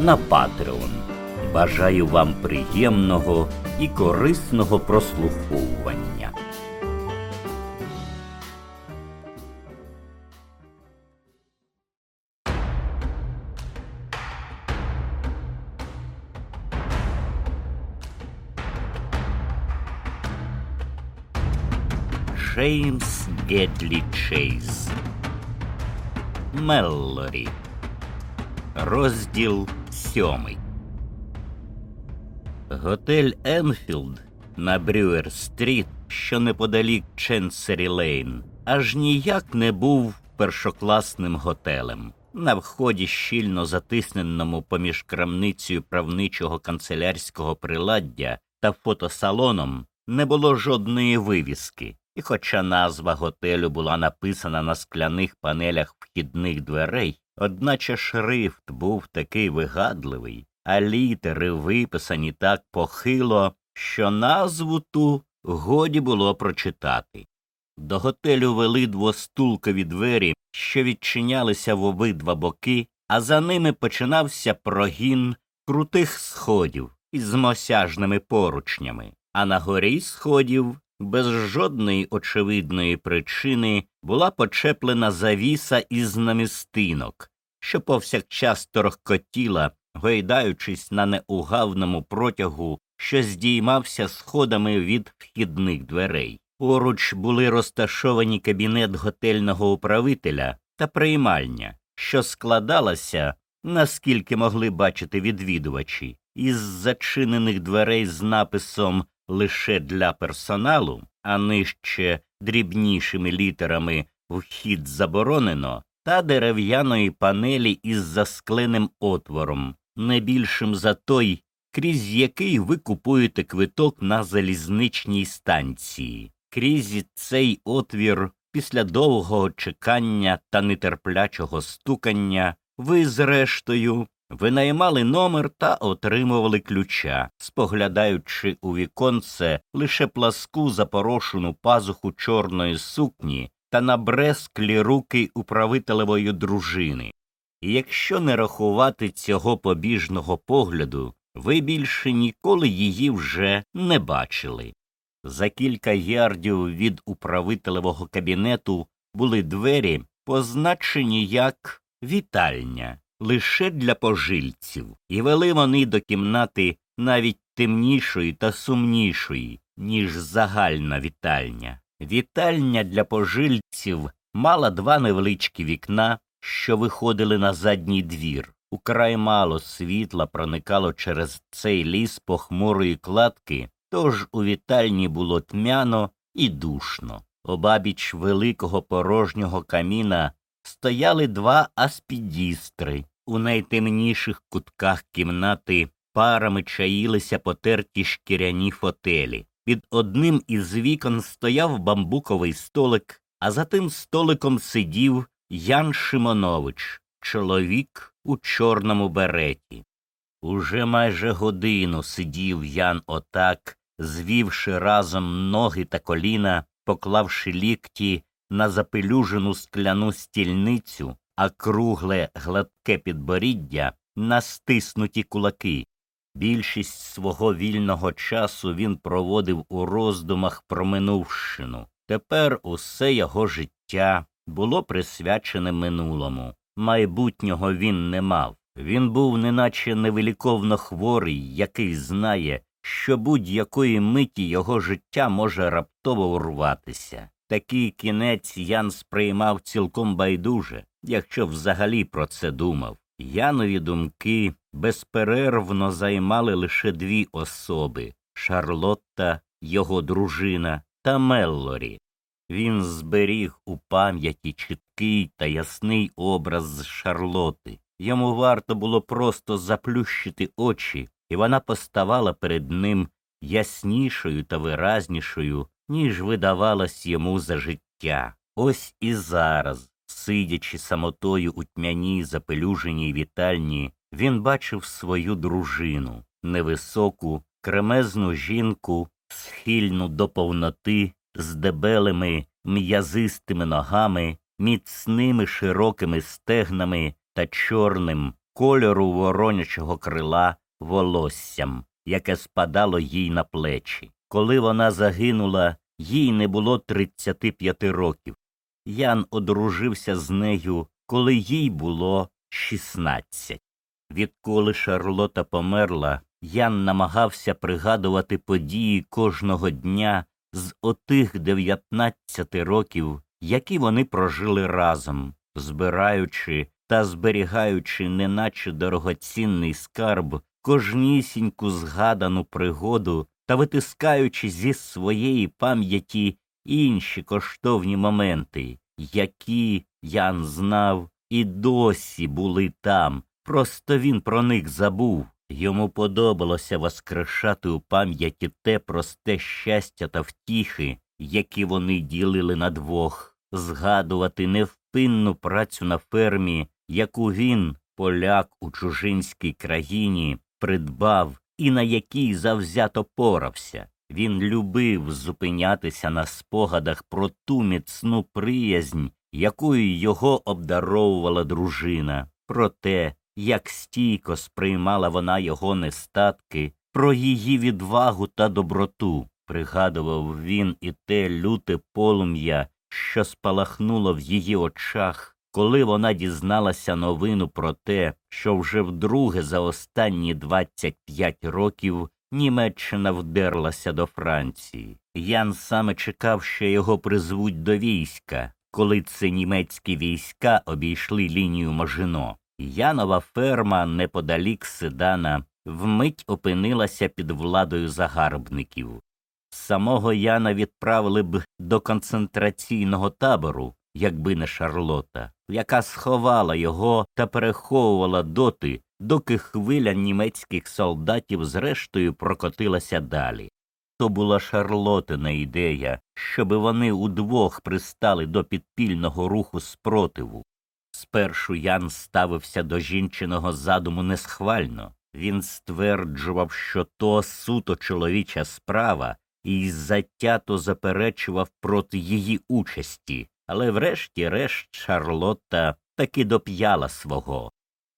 на Patreon. Бажаю вам приємного і корисного прослуховування. Джеймс Гетлі Чейз Меллорі Розділ сьомий. Готель Енфілд на Брюер Стріт, що неподалік Ченсері Лейн, аж ніяк не був першокласним готелем. На вході, щільно затисненому поміж крамницею правничого канцелярського приладдя та фотосалоном, не було жодної вивіски. І хоча назва готелю була написана на скляних панелях вхідних дверей, одначе шрифт був такий вигадливий, а літери виписані так похило, що назву ту годі було прочитати. До готелю вели двостулкові двері, що відчинялися в обидва боки, а за ними починався прогін крутих сходів із мосяжними поручнями, а на горі сходів без жодної очевидної причини була почеплена завіса із намістинок, що повсякчас торохкотіла, гойдаючись на неугавному протягу, що здіймався сходами від вхідних дверей. Поруч були розташовані кабінет готельного управителя та приймальня, що складалася, наскільки могли бачити відвідувачі, із зачинених дверей з написом лише для персоналу, а нижче дрібнішими літерами вхід заборонено, та дерев'яної панелі із заскленим отвором, не більшим за той, крізь який ви купуєте квиток на залізничній станції. Крізь цей отвір, після довгого чекання та нетерплячого стукання, ви, зрештою, винаймали номер та отримували ключа, споглядаючи у віконце лише пласку запорошену пазуху чорної сукні та набресклі руки управителевої дружини. І якщо не рахувати цього побіжного погляду, ви більше ніколи її вже не бачили. За кілька ярдів від управителевого кабінету були двері, позначені як вітальня лише для пожильців, і вели вони до кімнати навіть темнішої та сумнішої, ніж загальна вітальня. Вітальня для пожильців мала два невеличкі вікна, що виходили на задній двір. Украй мало світла проникало через цей ліс похмурої кладки, тож у вітальні було тьмяно і душно. Обабіч великого порожнього каміна стояли два аспідістри. У найтемніших кутках кімнати парами чаїлися потерті шкіряні фотелі. Під одним із вікон стояв бамбуковий столик, а за тим столиком сидів Ян Шимонович, чоловік у чорному береті. Уже майже годину сидів Ян отак, звівши разом ноги та коліна, поклавши лікті на запелюжену скляну стільницю, а кругле гладке підборіддя на стиснуті кулаки. Більшість свого вільного часу він проводив у роздумах про минувщину. Тепер усе його життя було присвячене минулому. Майбутнього він не мав. Він був неначе невиліковно хворий, який знає, що будь-якої миті його життя може раптово урватися. Такий кінець Ян сприймав цілком байдуже, якщо взагалі про це думав. Янові думки безперервно займали лише дві особи Шарлотта, його дружина та Меллорі. Він зберіг у пам'яті чіткий та ясний образ Шарлоти, Йому варто було просто заплющити очі, і вона поставала перед ним яснішою та виразнішою, ніж видавалось йому за життя. Ось і зараз, сидячи самотою у тьмяній запелюженій вітальні, він бачив свою дружину, невисоку, кремезну жінку, схильну до повноти, з дебелими, м'язистими ногами, міцними широкими стегнами та чорним кольору воронячого крила волоссям, яке спадало їй на плечі. Коли вона загинула, їй не було 35 років. Ян одружився з нею, коли їй було 16. Відколи Шарлота померла, Ян намагався пригадувати події кожного дня з отих 19 років, які вони прожили разом, збираючи та зберігаючи, неначе дорогоцінний скарб, кожнісіньку згадану пригоду та витискаючи зі своєї пам'яті інші коштовні моменти, які Ян знав і досі були там. Просто він про них забув. Йому подобалося воскрешати у пам'яті те просте щастя та втіхи, які вони ділили на двох, згадувати невпинну працю на фермі, яку він, поляк у чужинській країні, придбав і на якій завзято порався. Він любив зупинятися на спогадах про ту міцну приязнь, якою його обдаровувала дружина, про те, як стійко сприймала вона його нестатки, про її відвагу та доброту. Пригадував він і те люте полум'я, що спалахнуло в її очах, коли вона дізналася новину про те, що вже вдруге за останні 25 років Німеччина вдерлася до Франції. Ян саме чекав, що його призвуть до війська, коли це німецькі війська обійшли лінію Можино. Янова ферма неподалік Седана вмить опинилася під владою загарбників. Самого Яна відправили б до концентраційного табору, якби не Шарлота, яка сховала його та переховувала доти, доки хвиля німецьких солдатів зрештою прокотилася далі. То була Шарлотина ідея, щоби вони удвох пристали до підпільного руху спротиву. Спершу Ян ставився до жінчиного задуму несхвально. Він стверджував, що то суто чоловіча справа, і затято заперечував проти її участі, але врешті-решт Шарлотта таки доп'яла свого.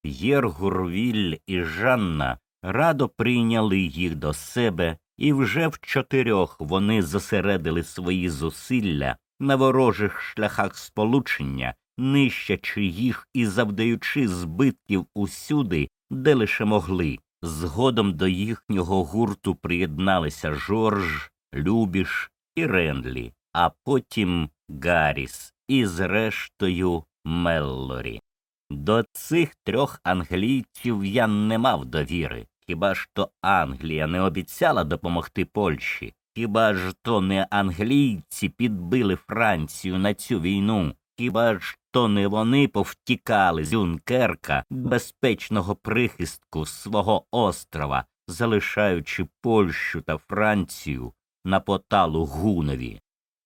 Єргурвіль і Жанна радо прийняли їх до себе, і вже в чотирьох вони зосередили свої зусилля на ворожих шляхах сполучення, нищачи їх і завдаючи збитків усюди, де лише могли. Згодом до їхнього гурту приєдналися Жорж, Любіш і Ренлі, а потім Гарріс і, зрештою, Меллорі. До цих трьох англійців я не мав довіри. Хіба ж то Англія не обіцяла допомогти Польщі? Хіба ж то не англійці підбили Францію на цю війну? Хіба ж то не вони повтікали з Юнкерка безпечного прихистку свого острова, залишаючи Польщу та Францію на поталу гунові?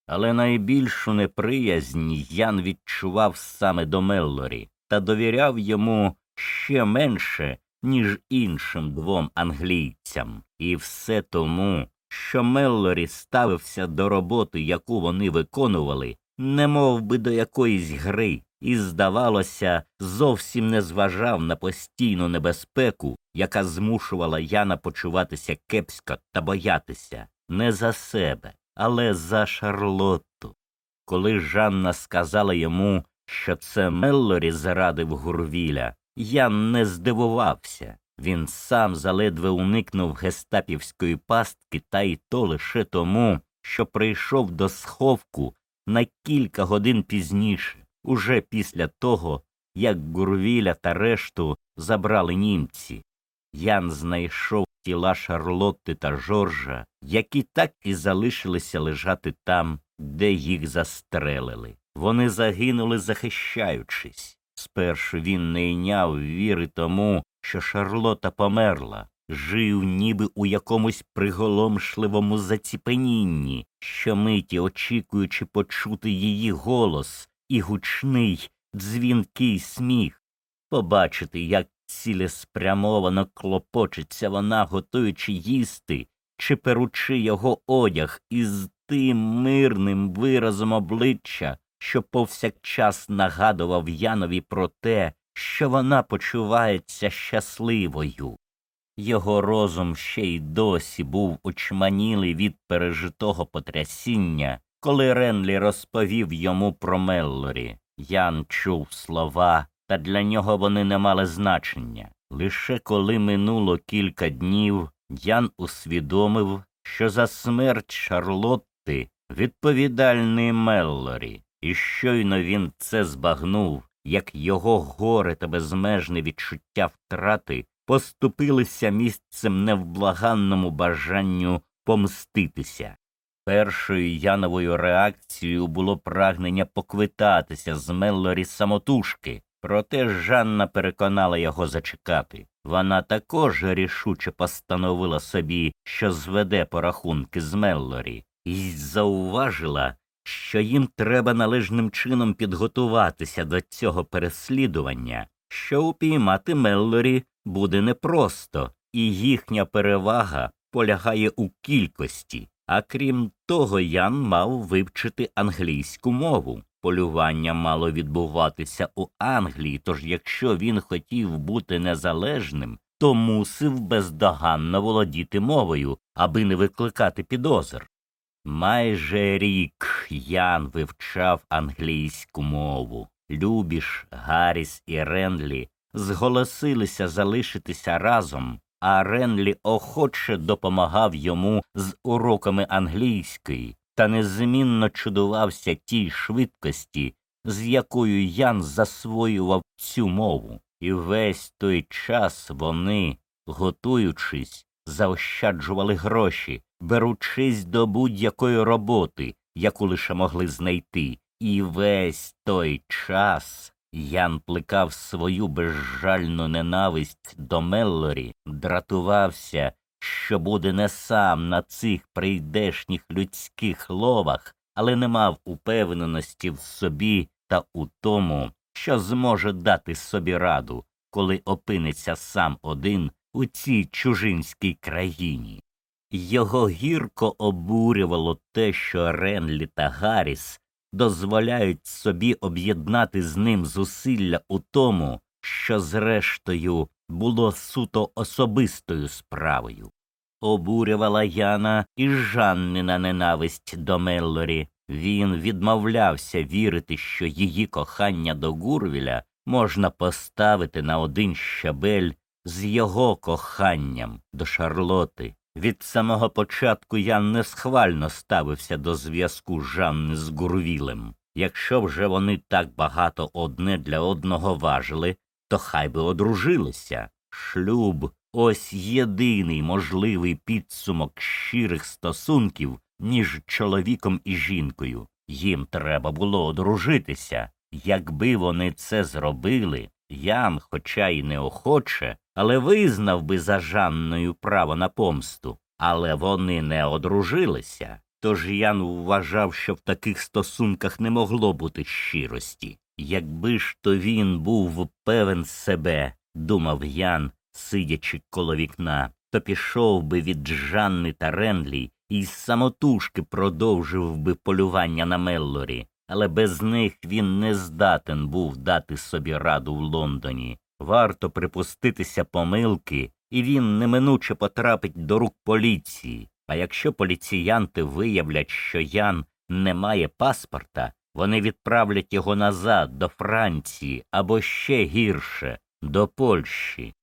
Але найбільшу неприязнь Ян відчував саме до Меллорі та довіряв йому ще менше, ніж іншим двом англійцям, і все тому, що Меллорі ставився до роботи, яку вони виконували, не мов би до якоїсь гри, і, здавалося, зовсім не зважав на постійну небезпеку, яка змушувала Яна почуватися кепсько та боятися не за себе, але за Шарлотту. Коли Жанна сказала йому, що це Меллорі зарадив Гурвіля, Ян не здивувався. Він сам заледве уникнув гестапівської пастки, та й то лише тому, що прийшов до сховку на кілька годин пізніше, уже після того, як Гурвіля та решту забрали німці. Ян знайшов тіла Шарлотти та Жоржа, які так і залишилися лежати там, де їх застрелили. Вони загинули, захищаючись, Спершу він не йняв віри тому, що Шарлота померла, жив ніби у якомусь приголомшливому заціпенінні, щомиті очікуючи почути її голос і гучний, дзвінкий сміх, побачити, як цілеспрямовано клопочеться вона, готуючи їсти, чи перучи його одяг із тим мирним виразом обличчя, що повсякчас нагадував Янові про те, що вона почувається щасливою. Його розум ще й досі був очманілий від пережитого потрясіння, коли Ренлі розповів йому про Меллорі. Ян чув слова, та для нього вони не мали значення. Лише коли минуло кілька днів, Ян усвідомив, що за смерть Шарлотти відповідальний Меллорі, і щойно він це збагнув, як його горе та безмежне відчуття втрати поступилися місцем невблаганному бажанню помститися. Першою Яновою реакцією було прагнення поквитатися з Меллорі самотужки, проте Жанна переконала його зачекати. Вона також рішуче постановила собі, що зведе порахунки з Меллорі, і зауважила, що їм треба належним чином підготуватися до цього переслідування, що упіймати Меллорі буде непросто, і їхня перевага полягає у кількості. А крім того, Ян мав вивчити англійську мову. Полювання мало відбуватися у Англії, тож якщо він хотів бути незалежним, то мусив бездоганно володіти мовою, аби не викликати підозр. Майже рік Ян вивчав англійську мову. Любіш, Гарріс і Ренлі зголосилися залишитися разом, а Ренлі охоче допомагав йому з уроками англійської та незмінно чудувався тій швидкості, з якою Ян засвоював цю мову. І весь той час вони, готуючись, заощаджували гроші, беручись до будь-якої роботи, яку лише могли знайти. І весь той час Ян плекав свою безжальну ненависть до Меллорі, дратувався, що буде не сам на цих прийдешніх людських ловах, але не мав упевненості в собі та у тому, що зможе дати собі раду, коли опиниться сам один у цій чужинській країні. Його гірко обурювало те, що Ренлі та Гарріс дозволяють собі об'єднати з ним зусилля у тому, що, зрештою, було суто особистою справою. Обурювала Яна і Жаннина ненависть до Меллорі. Він відмовлявся вірити, що її кохання до Гурвіля можна поставити на один щабель з його коханням до Шарлоти. Від самого початку Ян несхвально ставився до зв'язку Жанни з Гурвілем. Якщо вже вони так багато одне для одного важили, то хай би одружилися. Шлюб ось єдиний можливий підсумок щирих стосунків між чоловіком і жінкою. Їм треба було одружитися. Якби вони це зробили, Ян, хоча й неохоче, але визнав би за Жанною право на помсту. Але вони не одружилися. Тож Ян вважав, що в таких стосунках не могло бути щирості. Якби ж то він був певен себе, думав Ян, сидячи коло вікна, то пішов би від Жанни та Ренлі і самотужки продовжив би полювання на Меллорі, але без них він не здатен був дати собі раду в Лондоні. Варто припуститися помилки, і він неминуче потрапить до рук поліції. А якщо поліціянти виявлять, що Ян не має паспорта, вони відправлять його назад до Франції або ще гірше до Польщі.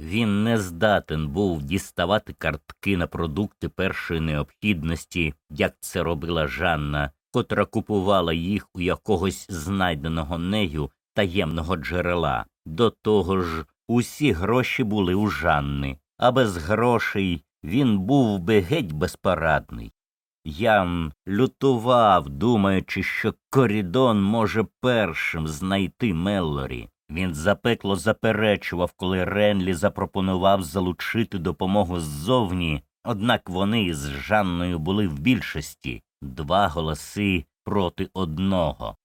Він не здатен був діставати картки на продукти першої необхідності, як це робила Жанна, котра купувала їх у якогось знайденого нею таємного джерела. До того ж, усі гроші були у Жанни, а без грошей він був би геть безпорадний. Ян лютував, думаючи, що Корідон може першим знайти Меллорі. Він запекло заперечував, коли Ренлі запропонував залучити допомогу ззовні, однак вони з Жанною були в більшості два голоси проти одного.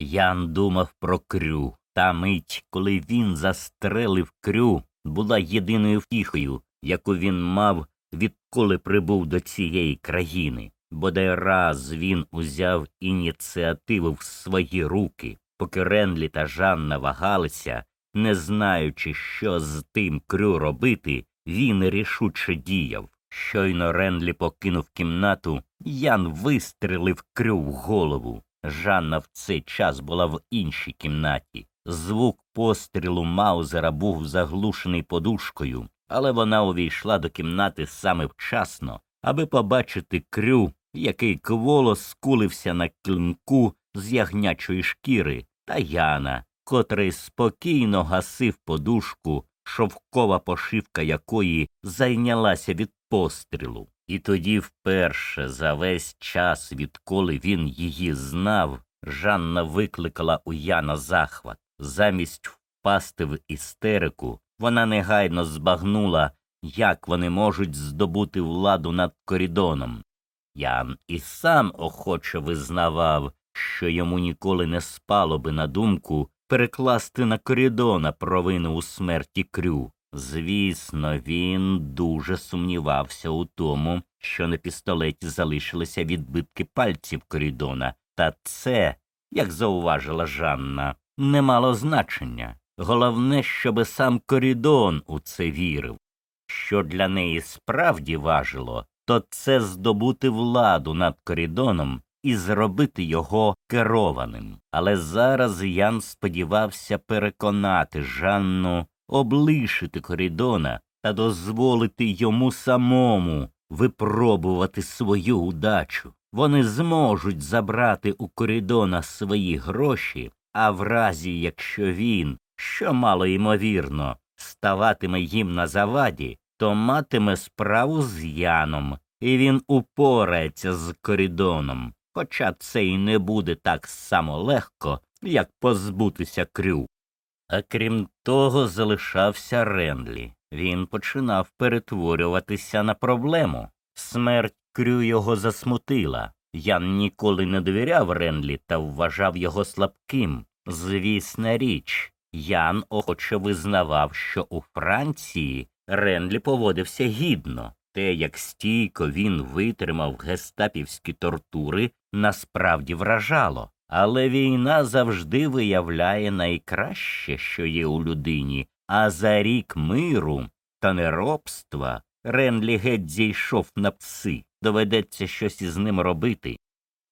Ян думав про крю. Та мить, коли він застрелив крю, була єдиною втіхою, яку він мав, відколи прибув до цієї країни. Бодай раз він узяв ініціативу в свої руки, поки Ренлі та Жанна вагалися, не знаючи, що з тим крю робити, він рішуче діяв. Щойно Ренлі покинув кімнату, Ян вистрелив крю в голову. Жанна в цей час була в іншій кімнаті. Звук пострілу Маузера був заглушений подушкою, але вона увійшла до кімнати саме вчасно, аби побачити крю, який кволо скулився на клинку з ягнячої шкіри, та Яна, котрий спокійно гасив подушку, шовкова пошивка якої зайнялася від пострілу. І тоді вперше за весь час, відколи він її знав, Жанна викликала у Яна захват. Замість впасти в істерику, вона негайно збагнула, як вони можуть здобути владу над корідоном. Ян і сам охоче визнавав, що йому ніколи не спало би на думку перекласти на корідона провину у смерті крю. Звісно, він дуже сумнівався у тому, що на пістолеті залишилися відбитки пальців корідона, та це, як зауважила Жанна, не мало значення. Головне, щоби сам корідон у це вірив. Що для неї справді важило, то це здобути владу над корідоном і зробити його керованим. Але зараз Ян сподівався переконати Жанну облишити корідона та дозволити йому самому випробувати свою удачу. Вони зможуть забрати у корідона свої гроші, а в разі, якщо він, що мало ймовірно, ставатиме їм на заваді, то матиме справу з Яном, і він упорається з корідоном, хоча це й не буде так само легко, як позбутися крю. А крім того, залишався Ренлі. Він починав перетворюватися на проблему. Смерть крю його засмутила. Ян ніколи не довіряв Ренлі та вважав його слабким. Звісна річ, Ян охоче визнавав, що у Франції Ренлі поводився гідно. Те, як стійко він витримав гестапівські тортури, насправді вражало. Але війна завжди виявляє найкраще, що є у людині, а за рік миру та неробства Ренлі геть зійшов на пси. Доведеться щось із ним робити.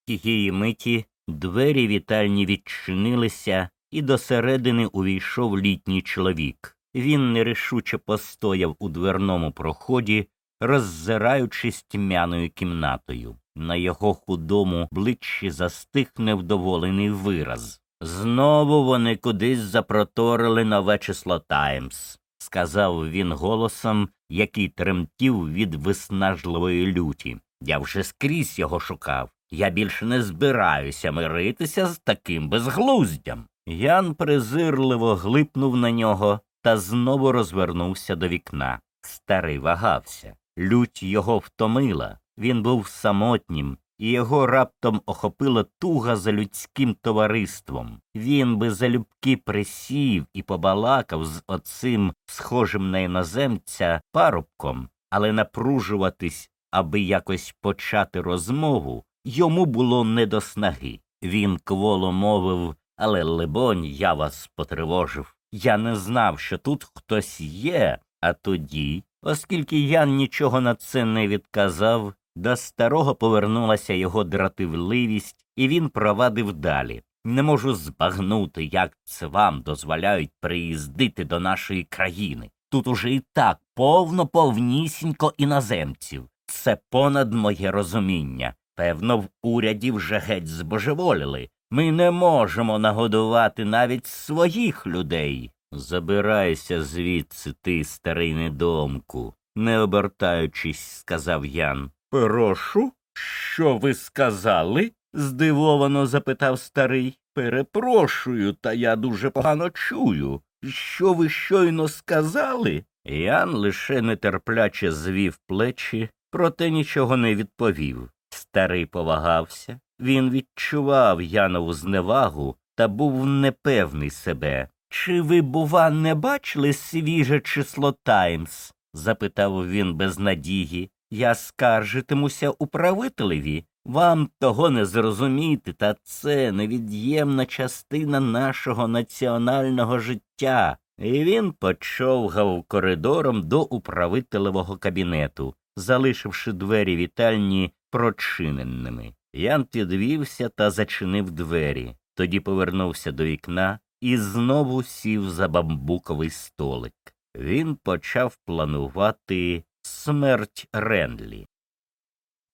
Тієї миті двері вітальні відчинилися, і до середини увійшов літній чоловік. Він нерішуче постояв у дверному проході, роззираючись тьмяною кімнатою. На його худому обличчі застиг невдоволений вираз. Знову вони кудись запроторили нове число Таймс, сказав він голосом, який тремтів від виснажливої люті. Я вже скрізь його шукав. Я більше не збираюся миритися з таким безглуздям. Ян презирливо глипнув на нього та знову розвернувся до вікна. Старий вагався. Лють його втомила. Він був самотнім, і його раптом охопила туга за людським товариством. Він би залюбки присів і побалакав з оцим, схожим на іноземця, парубком, але напружуватись, аби якось почати розмову, йому було не до снаги. Він кволо мовив але, либонь, я вас потривожив. Я не знав, що тут хтось є, а тоді, оскільки Ян нічого на це не відказав, до старого повернулася його дратівливість, і він провадив далі. Не можу збагнути, як це вам дозволяють приїздити до нашої країни. Тут уже і так повно повнісінько іноземців. Це понад моє розуміння. Певно, в уряді вже геть збожеволіли. Ми не можемо нагодувати навіть своїх людей. Забирайся звідси, ти, старий недомку, не обертаючись, сказав Ян. Прошу, Що ви сказали? здивовано запитав старий. Перепрошую, та я дуже погано чую. Що ви щойно сказали? Ян лише нетерпляче звів плечі, проте нічого не відповів. Старий повагався. Він відчував Янову зневагу та був непевний себе. Чи ви, бува, не бачили свіже число Таймс? запитав він без надії. Я скаржитимуся управителеві. Вам того не зрозуміти, та це невід'ємна частина нашого національного життя. І він почовгав коридором до управителевого кабінету, залишивши двері вітальні прочиненими. Ян підвівся та зачинив двері, тоді повернувся до вікна і знову сів за бамбуковий столик. Він почав планувати смерть Ренлі.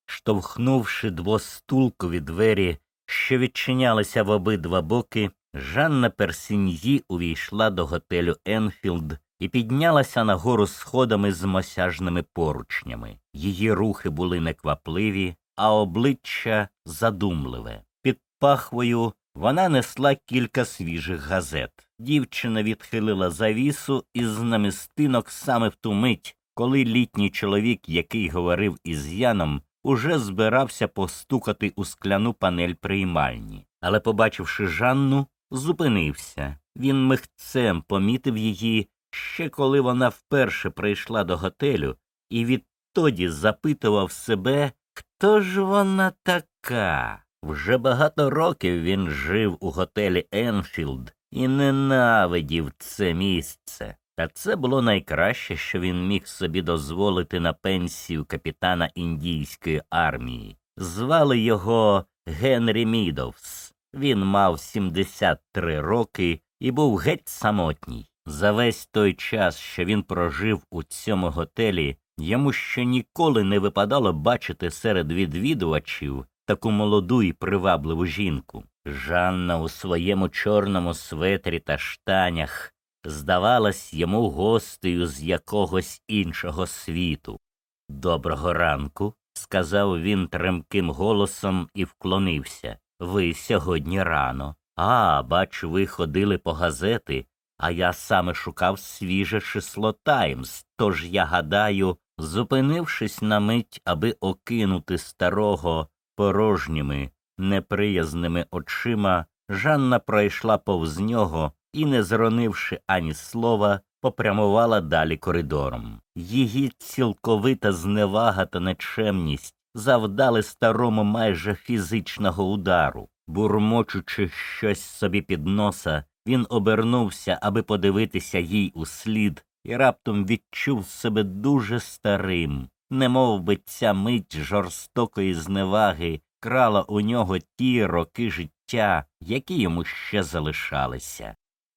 Штовхнувши двостулкові двері, що відчинялися в обидва боки, Жанна Персіньї увійшла до готелю Енфілд і піднялася нагору сходами з мосяжними поручнями. Її рухи були неквапливі, а обличчя задумливе. Під пахвою вона несла кілька свіжих газет. Дівчина відхилила завісу із намистинок саме в ту мить, коли літній чоловік, який говорив із Яном, уже збирався постукати у скляну панель приймальні. Але, побачивши Жанну, зупинився. Він михцем помітив її ще коли вона вперше прийшла до готелю, і відтоді запитував себе, хто ж вона така. Вже багато років він жив у готелі Енфілд і ненавидів це місце. Та це було найкраще, що він міг собі дозволити на пенсію капітана індійської армії. Звали його Генрі Мідовс. Він мав 73 роки і був геть самотній. За весь той час, що він прожив у цьому готелі, йому ще ніколи не випадало бачити серед відвідувачів таку молоду і привабливу жінку. Жанна у своєму чорному светрі та штанях здавалась йому гостею з якогось іншого світу. Доброго ранку, сказав він тремким голосом і вклонився. Ви сьогодні рано. А, бачу, ви ходили по газети, а я саме шукав свіже число Таймс, тож я гадаю, зупинившись на мить, аби окинути старого порожніми, неприязними очима, Жанна пройшла повз нього і, не зронивши ані слова, попрямувала далі коридором. Її цілковита зневага та нечемність завдали старому майже фізичного удару. Бурмочучи щось собі під носа, він обернувся, аби подивитися їй у слід, і раптом відчув себе дуже старим, немов би ця мить жорстокої зневаги крала у нього ті роки життя, які йому ще залишалися.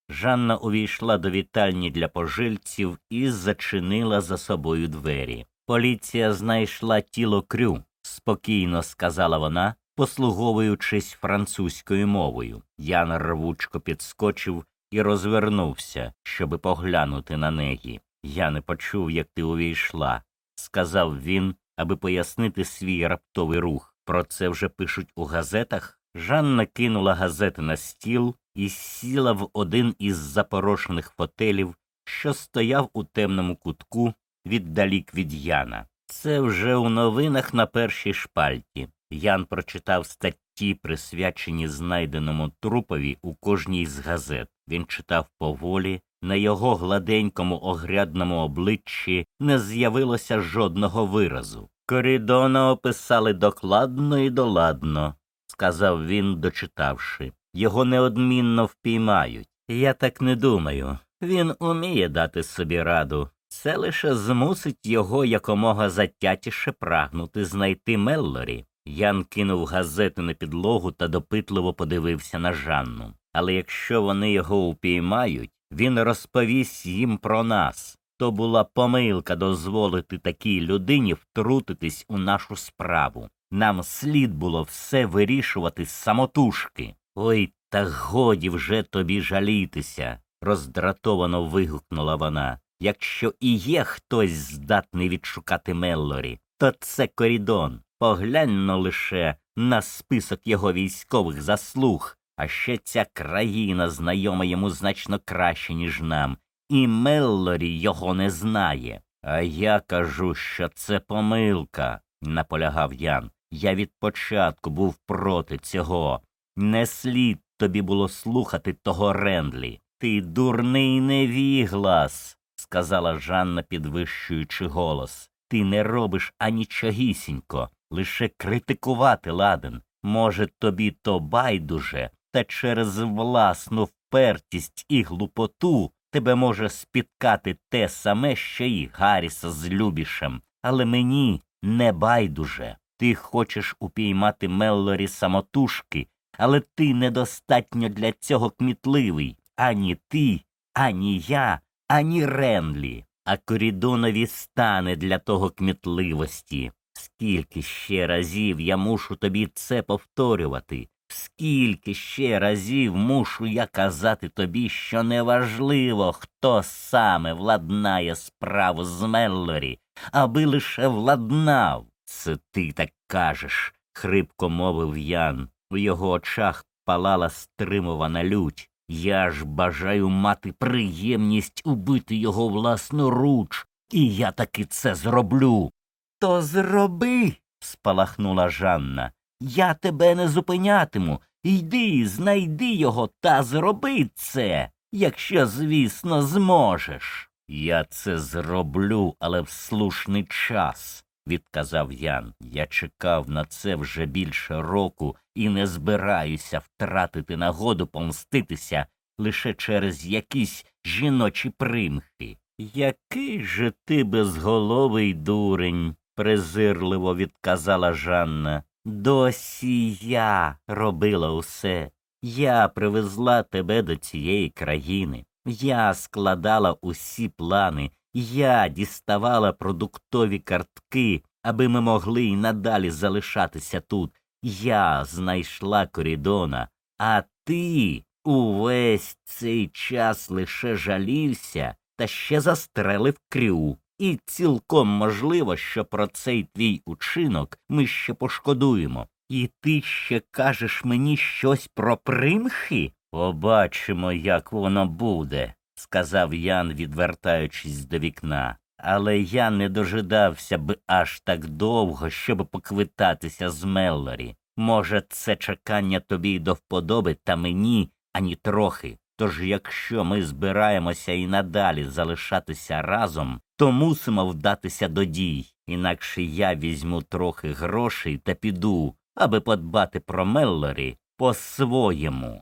Жанна увійшла до вітальні для пожильців і зачинила за собою двері. Поліція знайшла тіло крю, спокійно сказала вона, послуговуючись французькою мовою. Ян рвучко підскочив і розвернувся, щоби поглянути на неї. Я не почув, як ти увійшла, сказав він, аби пояснити свій раптовий рух. Про це вже пишуть у газетах. Жанна кинула газети на стіл і сіла в один із запорошених фотелів, що стояв у темному кутку віддалік від Яна. Це вже у новинах на першій шпальті. Ян прочитав статті, присвячені знайденому трупові у кожній з газет. Він читав поволі, на його гладенькому огрядному обличчі не з'явилося жодного виразу. Корідона описали докладно і доладно, сказав він, дочитавши. Його неодмінно впіймають. Я так не думаю. Він уміє дати собі раду. Це лише змусить його якомога затятіше прагнути знайти Меллорі. Ян кинув газети на підлогу та допитливо подивився на Жанну. Але якщо вони його упіймають, він розповість їм про нас. То була помилка дозволити такій людині втрутитись у нашу справу. Нам слід було все вирішувати самотужки. Ой, та годі вже тобі жалітися, роздратовано вигукнула вона. Якщо і є хтось здатний відшукати Меллорі, то це корідон. Поглянь но лише на список його військових заслуг, а ще ця країна знайома йому значно краще, ніж нам, і Меллорі його не знає. А я кажу, що це помилка, наполягав Ян. Я від початку був проти цього. Не слід тобі було слухати того Рендлі. Ти дурний невіглас, сказала Жанна, підвищуючи голос. Ти не робиш анічогісінько, лише критикувати ладен. Може, тобі то байдуже, та через власну впертість і глупоту тебе може спіткати те саме, що й Гарріса з Любішем. Але мені не байдуже. Ти хочеш упіймати Меллорі самотужки, але ти недостатньо для цього кмітливий. Ані ти, ані я, ані Ренлі. А корідонові стане для того кмітливості. Скільки ще разів я мушу тобі це повторювати? Скільки ще разів мушу я казати тобі, що неважливо, хто саме владнає справу з Меллорі, аби лише владнав. Це ти так кажеш, хрипко мовив Ян. У його очах палала стримувана лють. Я ж бажаю мати приємність убити його власноруч, і я таки це зроблю. То зроби. спалахнула Жанна. Я тебе не зупинятиму. Йди, знайди його та зроби це, якщо, звісно, зможеш. Я це зроблю, але в слушний час, відказав Ян. Я чекав на це вже більше року і не збираюся втратити нагоду помститися лише через якісь жіночі примхи. Який же ти безголовий дурень, презирливо відказала Жанна. Досі я робила усе. Я привезла тебе до цієї країни. Я складала усі плани, я діставала продуктові картки, аби ми могли й надалі залишатися тут. Я знайшла корідона, а ти увесь цей час лише жалівся та ще застрелив крю. І цілком можливо, що про цей твій учинок ми ще пошкодуємо. І ти ще кажеш мені щось про примхи? Побачимо, як воно буде, сказав Ян, відвертаючись до вікна. Але я не дожидався б аж так довго, щоб поквитатися з Меллорі. Може, це чекання тобі й до вподоби, та мені ані трохи. Тож якщо ми збираємося і надалі залишатися разом, то мусимо вдатися до дій, інакше я візьму трохи грошей та піду, аби подбати про Меллорі по-своєму.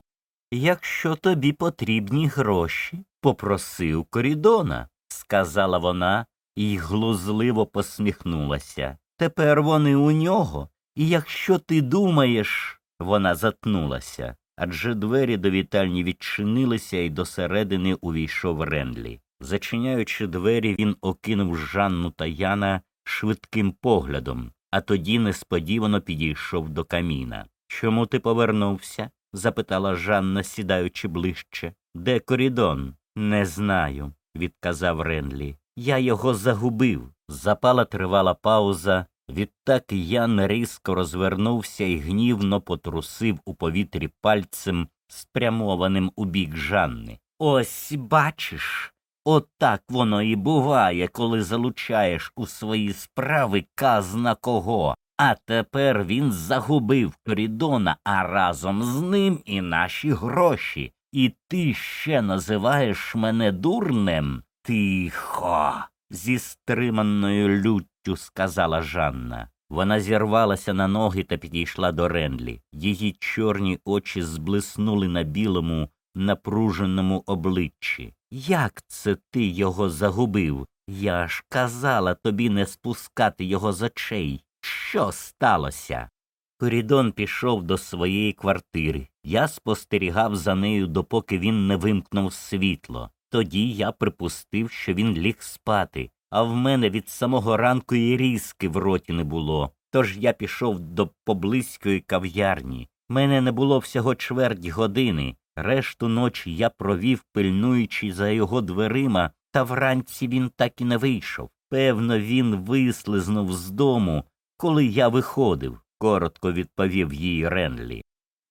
Якщо тобі потрібні гроші, попроси у корідона, сказала вона і глузливо посміхнулася. Тепер вони у нього, і якщо ти думаєш, вона затнулася адже двері до вітальні відчинилися, і досередини увійшов Ренлі. Зачиняючи двері, він окинув Жанну та Яна швидким поглядом, а тоді несподівано підійшов до каміна. Чому ти повернувся? запитала Жанна, сідаючи ближче. Де корідон? Не знаю, відказав Ренлі. Я його загубив. Запала тривала пауза, Відтак Ян різко розвернувся і гнівно потрусив у повітрі пальцем, спрямованим у бік Жанни. Ось бачиш, отак воно і буває, коли залучаєш у свої справи казна кого. А тепер він загубив корідона, а разом з ним і наші гроші. І ти ще називаєш мене дурнем? Тихо. Зі стриманою люттю сказала Жанна. Вона зірвалася на ноги та підійшла до Ренлі. Її чорні очі зблиснули на білому, напруженому обличчі. Як це ти його загубив? Я ж казала тобі не спускати його з очей. Що сталося? Корідон пішов до своєї квартири. Я спостерігав за нею, допоки він не вимкнув світло. Тоді я припустив, що він ліг спати, а в мене від самого ранку і різки в роті не було. Тож я пішов до поблизької кав'ярні. Мене не було всього чверть години. Решту ночі я провів, пильнуючи за його дверима, та вранці він так і не вийшов. Певно, він вислизнув з дому, коли я виходив, коротко відповів їй Ренлі.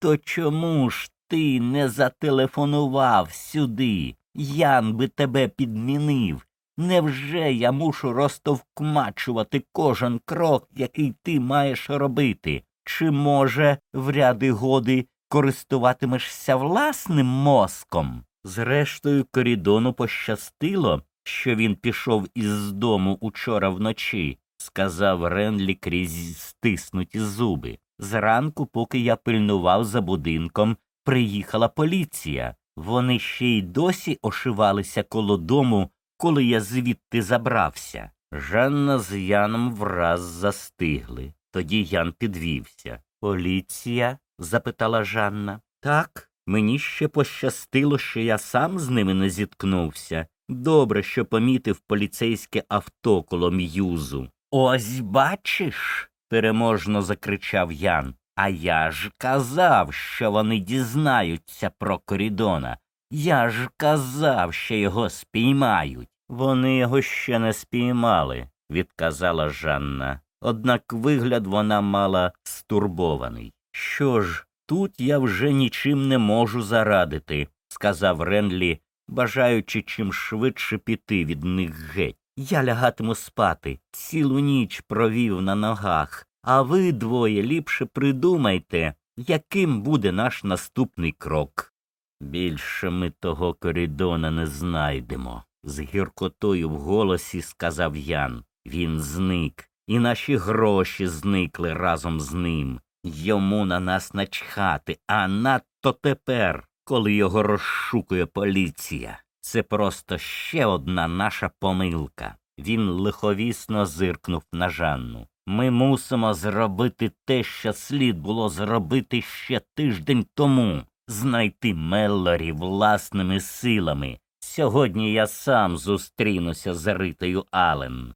То чому ж ти не зателефонував сюди? Ян би тебе підмінив. Невже я мушу розтовкмачувати кожен крок, який ти маєш робити? Чи, може, в ряди годи користуватимешся власним мозком? Зрештою, корідону пощастило, що він пішов із дому учора вночі, сказав Ренлі крізь стиснуті зуби. Зранку, поки я пильнував за будинком, приїхала поліція. Вони ще й досі ошивалися коло дому, коли я звідти забрався. Жанна з Яном враз застигли. Тоді Ян підвівся. Поліція? запитала Жанна. Так, мені ще пощастило, що я сам з ними не зіткнувся. Добре, що помітив поліцейське авто коло м'юзу. Ось бачиш, переможно закричав Ян. А я ж казав, що вони дізнаються про корідона. Я ж казав, що його спіймають. Вони його ще не спіймали, відказала Жанна. Однак вигляд вона мала стурбований. Що ж, тут я вже нічим не можу зарадити, сказав Ренлі, бажаючи чим швидше піти від них геть. Я лягатиму спати, цілу ніч провів на ногах, а ви двоє ліпше придумайте, яким буде наш наступний крок. Більше ми того коридона не знайдемо, з гіркотою в голосі сказав Ян. Він зник, і наші гроші зникли разом з ним. Йому на нас начхати, а надто тепер, коли його розшукує поліція. Це просто ще одна наша помилка. Він лиховісно зиркнув на Жанну. Ми мусимо зробити те, що слід було зробити ще тиждень тому знайти Меллорі власними силами. Сьогодні я сам зустрінуся з Ритою Ален.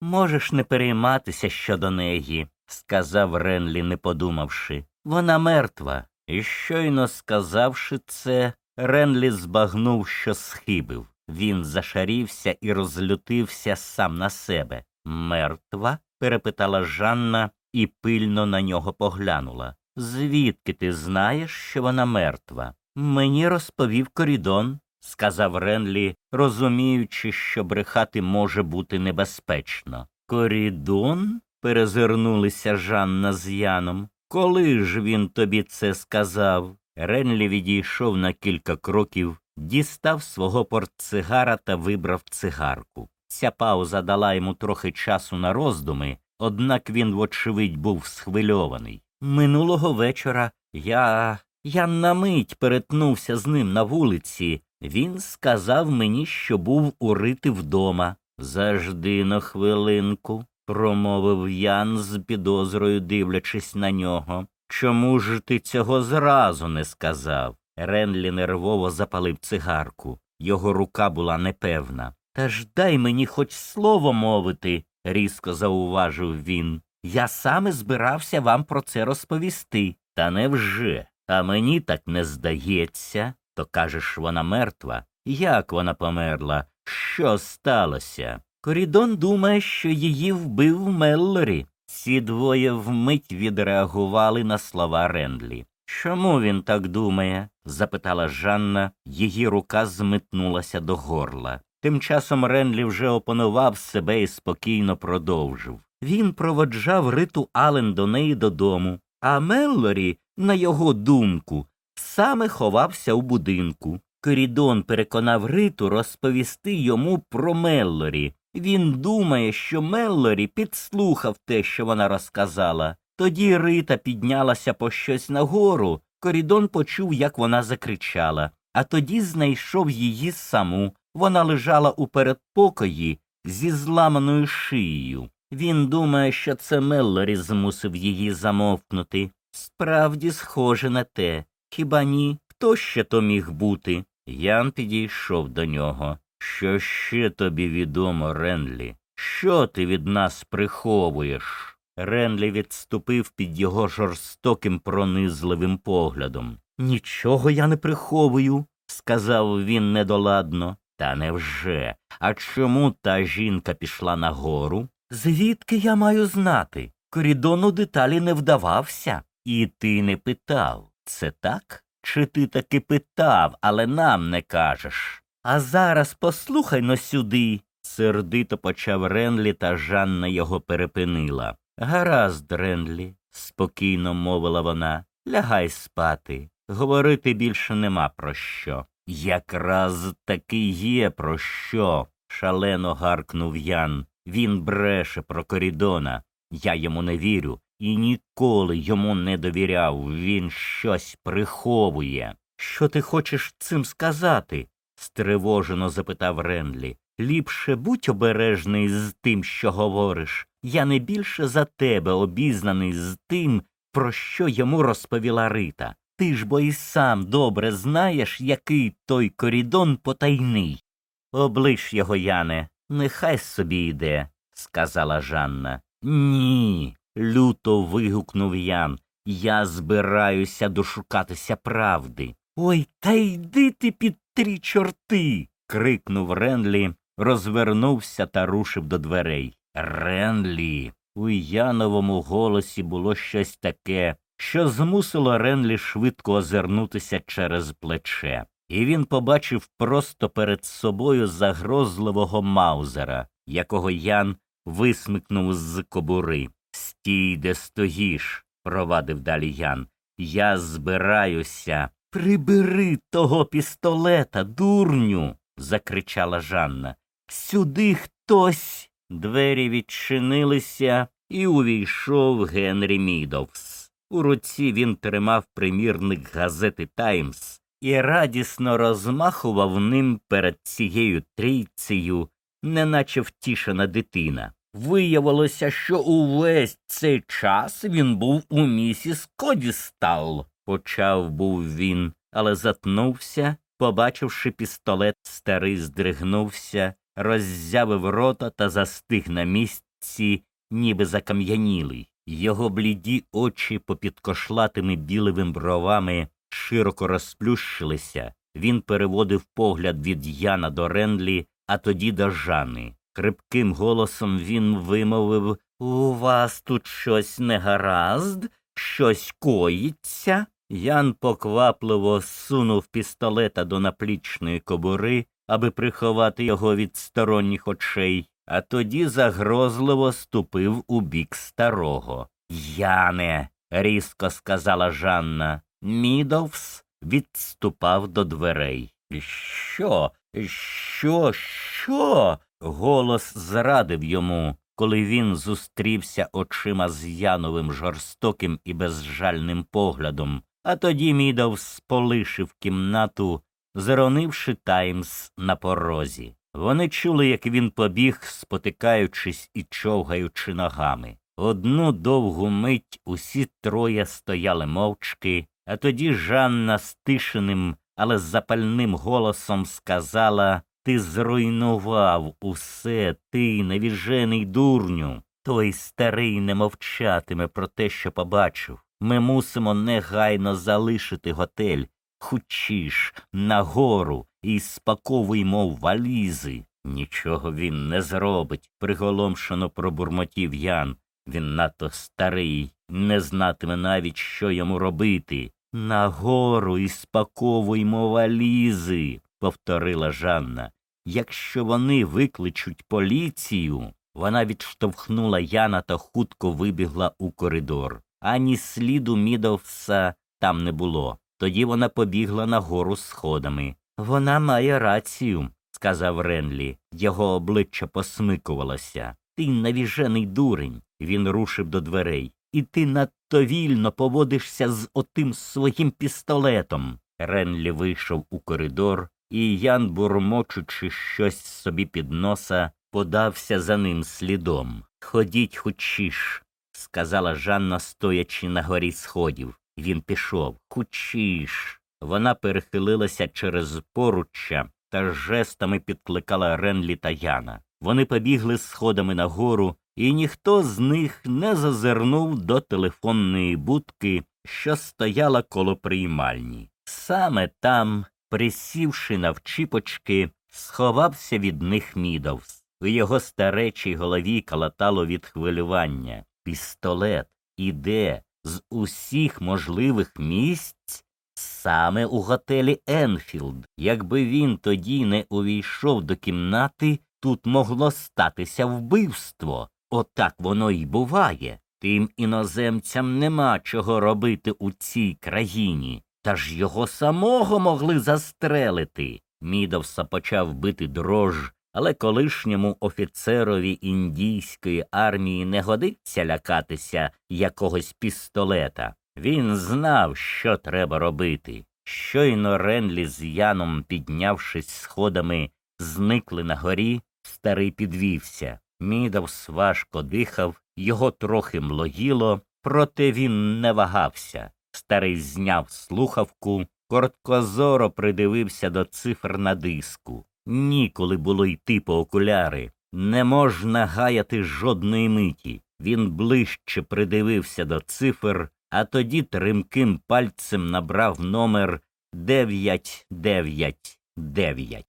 Можеш не перейматися щодо неї, сказав Ренлі, не подумавши. Вона мертва. І щойно сказавши це, Ренлі збагнув, що схибив. Він зашарівся і розлютився сам на себе. Мертва? перепитала Жанна і пильно на нього поглянула. Звідки ти знаєш, що вона мертва? Мені розповів корідон, сказав Ренлі, розуміючи, що брехати може бути небезпечно. Корідон? перезирнулися Жанна з Яном. Коли ж він тобі це сказав? Ренлі відійшов на кілька кроків, дістав свого портсигара та вибрав цигарку. Ця пауза дала йому трохи часу на роздуми, однак він, вочевидь, був схвильований. Минулого вечора я. я на мить перетнувся з ним на вулиці. Він сказав мені, що був урити вдома. Зажди на хвилинку, промовив Ян з підозрою, дивлячись на нього. Чому ж ти цього зразу не сказав? Ренлі нервово запалив цигарку. Його рука була непевна. Та ж дай мені хоч слово мовити, різко зауважив він. Я саме збирався вам про це розповісти. Та невже? А мені так не здається. То кажеш, вона мертва. Як вона померла? Що сталося? Корідон думає, що її вбив Меллорі. Ці двоє вмить відреагували на слова Рендлі. Чому він так думає? запитала Жанна, її рука змитнулася до горла. Тим часом Ренлі вже опанував себе і спокійно продовжив. Він проводжав риту Ален до неї додому, а Меллорі, на його думку, саме ховався у будинку. Корідон переконав риту розповісти йому про Меллорі. Він думає, що Меллорі підслухав те, що вона розказала. Тоді Рита піднялася по щось нагору. Корідон почув, як вона закричала, а тоді знайшов її саму. Вона лежала у передпокої зі зламаною шиєю. Він думає, що це Меллорі змусив її замовкнути. Справді схоже на те. Хіба ні? Хто ще то міг бути? Ян підійшов до нього. Що ще тобі відомо, Ренлі? Що ти від нас приховуєш? Ренлі відступив під його жорстоким пронизливим поглядом. Нічого я не приховую, сказав він недоладно. Та невже? А чому та жінка пішла нагору? Звідки я маю знати? корідону деталі не вдавався. І ти не питав. Це так? Чи ти таки питав, але нам не кажеш? А зараз послухай но сюди. Сердито почав Ренлі, та Жанна його перепинила. Гаразд, Ренлі, спокійно мовила вона, лягай спати. Говорити більше нема про що. Якраз таки є про що. шалено гаркнув Ян. Він бреше про корідона. Я йому не вірю і ніколи йому не довіряв. Він щось приховує. Що ти хочеш цим сказати? Стривожено запитав Ренлі. Ліпше будь обережний з тим, що говориш. Я не більше за тебе обізнаний з тим, про що йому розповіла Рита. Ти ж бо і сам добре знаєш, який той корідон потайний. Облиш його, Яне, нехай собі йде, сказала Жанна. Ні. люто вигукнув Ян. Я збираюся дошукатися правди. Ой, та йди ти під трі чорти. крикнув Ренлі, розвернувся та рушив до дверей. Ренлі. У Яновому голосі було щось таке, що змусило Ренлі швидко озирнутися через плече, і він побачив просто перед собою загрозливого маузера, якого Ян висмикнув з кобури. Стій, де стоїш, провадив далі Ян. Я збираюся. Прибери того пістолета, дурню. закричала Жанна. Сюди хтось. Двері відчинилися, і увійшов Генрі Мідовс. У руці він тримав примірник газети Таймс і радісно розмахував ним перед цією трійцею, неначе втішена дитина. Виявилося, що увесь цей час він був у місіс Кодістал. Почав був він, але затнувся, побачивши пістолет, старий здригнувся, роззявив рота та застиг на місці, ніби закам'янілий. Його бліді очі попід кошлатими білевим бровами широко розплющилися. Він переводив погляд від Яна до Ренлі, а тоді до Жани. Хрипким голосом він вимовив У вас тут щось негаразд, щось коїться. Ян поквапливо сунув пістолета до наплічної кобури, аби приховати його від сторонніх очей, а тоді загрозливо ступив у бік старого. Яне, різко сказала Жанна. Мідовс відступав до дверей. Що? Що? Що? Голос зрадив йому, коли він зустрівся очима з Яновим жорстоким і безжальним поглядом, а тоді мідов сполишив кімнату, заронивши Таймс на порозі. Вони чули, як він побіг, спотикаючись і човгаючи ногами. Одну довгу мить усі троє стояли мовчки, а тоді Жанна стишеним, але запальним голосом сказала ти зруйнував усе, ти, невіжений дурню. Той старий не мовчатиме про те, що побачив. Ми мусимо негайно залишити готель, хучіш, нагору і спаковуймо валізи. Нічого він не зробить, приголомшено пробурмотів Ян. Він надто старий, не знатиме навіть, що йому робити. Нагору і спаковуймо валізи повторила Жанна. Якщо вони викличуть поліцію. Вона відштовхнула Яна та хутко вибігла у коридор. Ані сліду Мідовса там не було. Тоді вона побігла нагору сходами. Вона має рацію, сказав Ренлі. Його обличчя посмикувалося. Ти навіжений дурень. Він рушив до дверей. І ти надто вільно поводишся з отим своїм пістолетом. Ренлі вийшов у коридор, і Ян, бурмочучи щось собі під носа, подався за ним слідом. Ходіть хучіш, сказала Жанна, стоячи на горі сходів. Він пішов. Хучіш. Вона перехилилася через поруччя та жестами підкликала Ренлі та Яна. Вони побігли сходами нагору, і ніхто з них не зазирнув до телефонної будки, що стояла коло приймальні. Саме там присівши навчіпочки, сховався від них мідовс. У його старечій голові калатало від хвилювання. Пістолет і де з усіх можливих місць саме у готелі Енфілд. Якби він тоді не увійшов до кімнати, тут могло статися вбивство. Отак воно й буває. Тим іноземцям нема чого робити у цій країні. Та ж його самого могли застрелити. Мідовса почав бити дрож, але колишньому офіцерові індійської армії не годиться лякатися якогось пістолета. Він знав, що треба робити. Щойно Ренлі з Яном, піднявшись сходами, зникли на горі, старий підвівся. Мідовс важко дихав, його трохи млоїло, проте він не вагався. Старий зняв слухавку, короткозоро придивився до цифр на диску. Ніколи було йти по окуляри. Не можна гаяти жодної миті. Він ближче придивився до цифр, а тоді тримким пальцем набрав номер 999.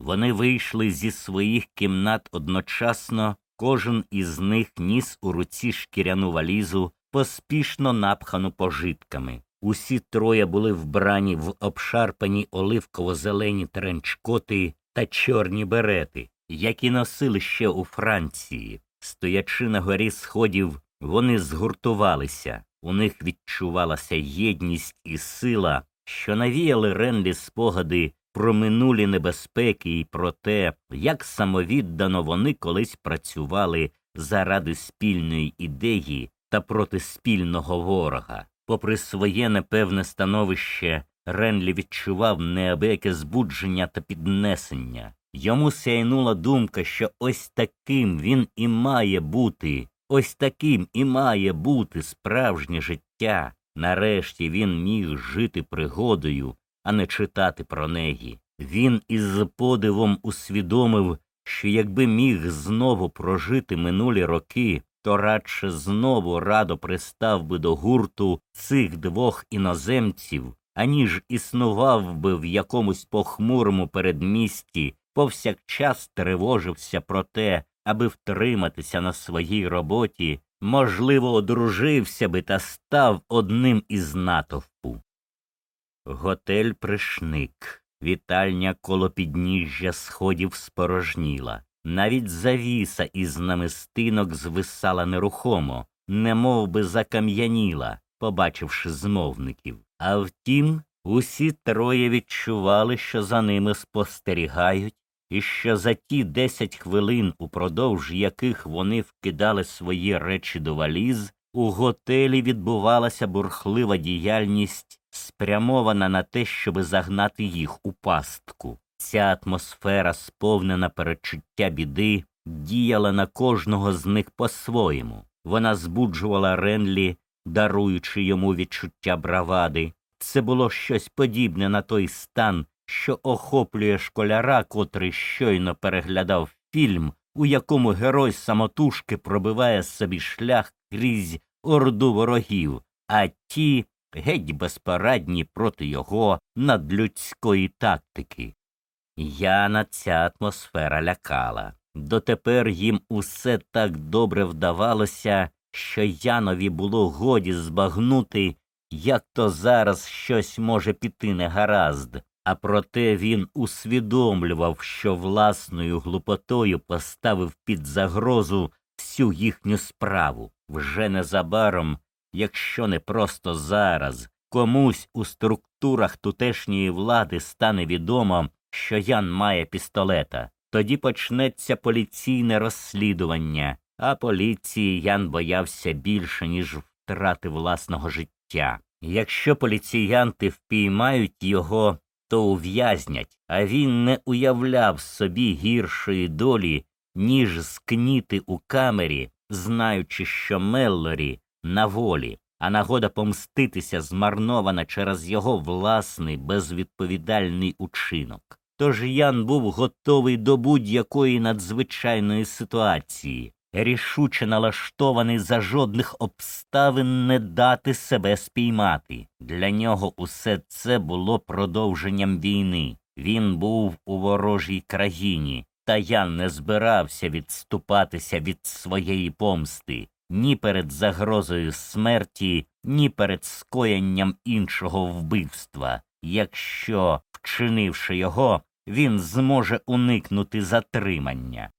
Вони вийшли зі своїх кімнат одночасно, кожен із них ніс у руці шкіряну валізу, поспішно напхану пожитками. Усі троє були вбрані в обшарпані оливково-зелені тренчкоти та чорні берети, які носили ще у Франції. Стоячи на горі сходів, вони згуртувалися. У них відчувалася єдність і сила, що навіяли Ренлі спогади про минулі небезпеки і про те, як самовіддано вони колись працювали заради спільної ідеї та проти спільного ворога. Попри своє непевне становище, Ренлі відчував неабияке збудження та піднесення. Йому сяйнула думка, що ось таким він і має бути, ось таким і має бути справжнє життя. Нарешті він міг жити пригодою, а не читати про неї. Він із подивом усвідомив, що якби міг знову прожити минулі роки, то радше знову радо пристав би до гурту цих двох іноземців, аніж існував би в якомусь похмурому передмісті, повсякчас тривожився про те, аби втриматися на своїй роботі, можливо, одружився би та став одним із натовпу. Готель пришник. Вітальня коло підніжжя сходів спорожніла. Навіть завіса із намистинок звисала нерухомо, немов би закам'яніла, побачивши змовників. А втім, усі троє відчували, що за ними спостерігають, і що за ті десять хвилин, упродовж яких вони вкидали свої речі до валіз, у готелі відбувалася бурхлива діяльність, спрямована на те, щоби загнати їх у пастку. Ця атмосфера, сповнена перечуття біди, діяла на кожного з них по-своєму. Вона збуджувала Ренлі, даруючи йому відчуття бравади. Це було щось подібне на той стан, що охоплює школяра, котрий щойно переглядав фільм, у якому герой самотужки пробиває собі шлях крізь орду ворогів, а ті геть безпорадні проти його надлюдської тактики. Яна ця атмосфера лякала. Дотепер їм усе так добре вдавалося, що Янові було годі збагнути, як то зараз щось може піти негаразд, а проте він усвідомлював, що власною глупотою поставив під загрозу всю їхню справу. Вже незабаром, якщо не просто зараз, комусь у структурах тутешньої влади стане відомо, що Ян має пістолета. Тоді почнеться поліційне розслідування, а поліції Ян боявся більше, ніж втрати власного життя. Якщо поліціянти впіймають його, то ув'язнять, а він не уявляв собі гіршої долі, ніж скніти у камері, знаючи, що Меллорі на волі, а нагода помститися змарнована через його власний безвідповідальний учинок. Тож Ян був готовий до будь-якої надзвичайної ситуації, рішуче налаштований за жодних обставин не дати себе спіймати. Для нього усе це було продовженням війни. Він був у ворожій країні, та Ян не збирався відступатися від своєї помсти. ні перед загрозою смерті, ні перед скоєнням іншого вбивства, якщо, вчинивши його, він зможе уникнути затримання.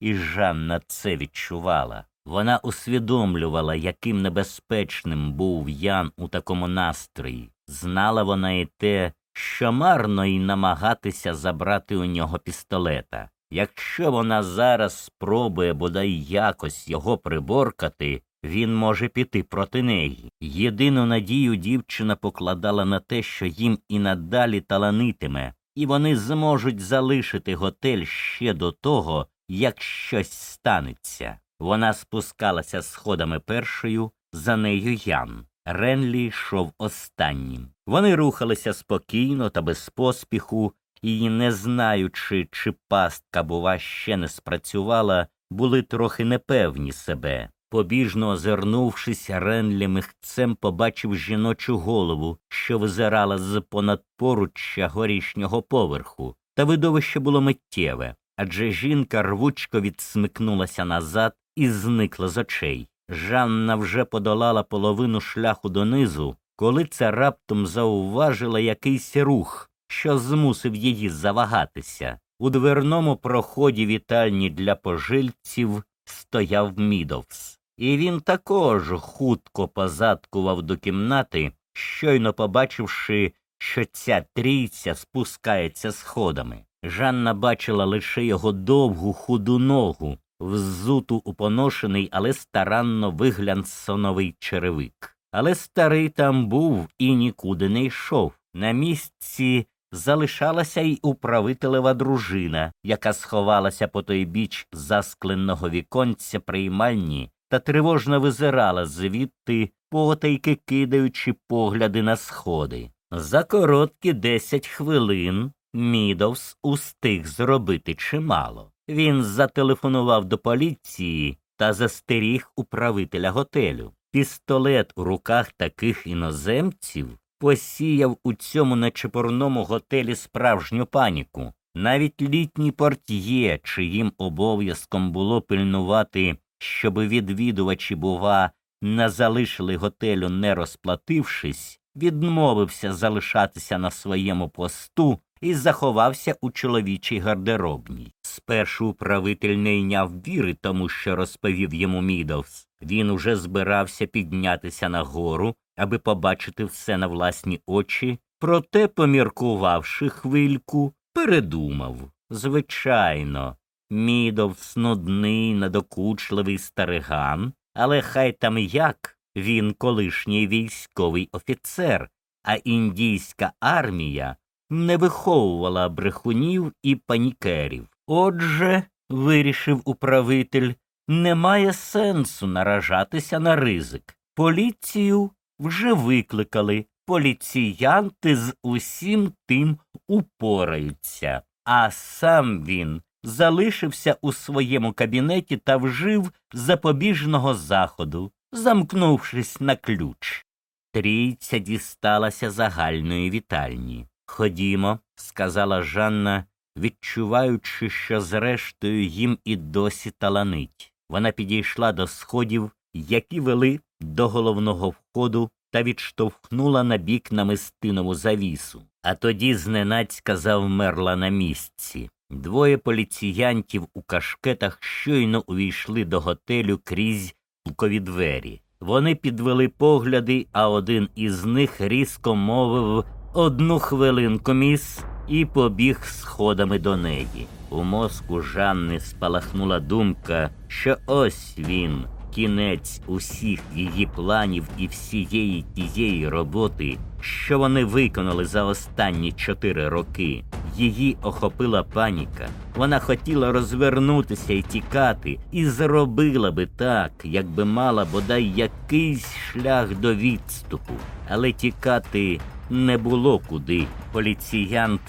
І Жанна це відчувала. Вона усвідомлювала, яким небезпечним був Ян у такому настрої. Знала вона і те, що марно й намагатися забрати у нього пістолета. Якщо вона зараз спробує бодай якось його приборкати, він може піти проти неї. Єдину надію дівчина покладала на те, що їм і надалі таланитиме, і вони зможуть залишити готель ще до того, як щось станеться. Вона спускалася сходами першою, за нею Ян. Ренлі йшов останнім. Вони рухалися спокійно та без поспіху, і, не знаючи, чи пастка, бува, ще не спрацювала, були трохи непевні себе. Побіжно озирнувшись, Ренлі михцем побачив жіночу голову, що визирала з понад поруччя горішнього поверху, та видовище було миттєве, адже жінка рвучко відсмикнулася назад і зникла з очей. Жанна вже подолала половину шляху донизу, коли це раптом зауважила якийсь рух, що змусив її завагатися. У дверному проході вітальні для пожильців стояв Мідовс, і він також хутко позадкував до кімнати, щойно побачивши, що ця трійця спускається сходами. Жанна бачила лише його довгу худу ногу, взуту у поношений, але старанно виглянсоновий черевик. Але старий там був і нікуди не йшов. На місці залишалася й управителева дружина, яка сховалася по той біч заскленого віконця приймальні та тривожно визирала звідти, потайки кидаючи погляди на сходи. За короткі десять хвилин Мідовс устиг зробити чимало. Він зателефонував до поліції та застеріг управителя готелю. Пістолет у руках таких іноземців посіяв у цьому нечепурному готелі справжню паніку. Навіть літній портьє, чиїм обов'язком було пильнувати, щоби відвідувачі, бува, не залишили готелю, не розплатившись, відмовився залишатися на своєму посту і заховався у чоловічій гардеробній. Спершу управитель не йняв віри тому, що розповів йому Мідовс. Він уже збирався піднятися на гору, аби побачити все на власні очі, проте, поміркувавши хвильку, передумав. Звичайно, Мідовс нудний, надокучливий стариган, але хай там як він колишній військовий офіцер, а індійська армія не виховувала брехунів і панікерів. Отже, вирішив управитель, немає сенсу наражатися на ризик. Поліцію вже викликали, поліціянти з усім тим упораються, а сам він залишився у своєму кабінеті та вжив запобіжного заходу, замкнувшись на ключ. Трійця дісталася загальної вітальні. Ходімо, сказала Жанна, відчуваючи, що зрештою їм і досі таланить. Вона підійшла до сходів, які вели до головного входу, та відштовхнула на бік намистинову завісу. А тоді зненацька завмерла на місці. Двоє поліціянтів у кашкетах щойно увійшли до готелю крізь лукові двері. Вони підвели погляди, а один із них різко мовив Одну хвилинку, міс, і побіг сходами до неї. У мозку Жанни спалахнула думка, що ось він, кінець усіх її планів і всієї тієї роботи, що вони виконали за останні чотири роки. Її охопила паніка. Вона хотіла розвернутися і тікати, і зробила би так, якби мала бодай якийсь шлях до відступу, але тікати не було куди. Поліціянт,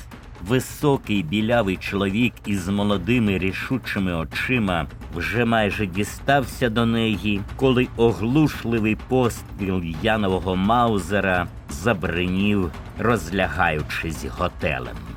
високий білявий чоловік із молодими рішучими очима, вже майже дістався до неї, коли оглушливий постріл Янового Маузера забринів, розлягаючись готелем.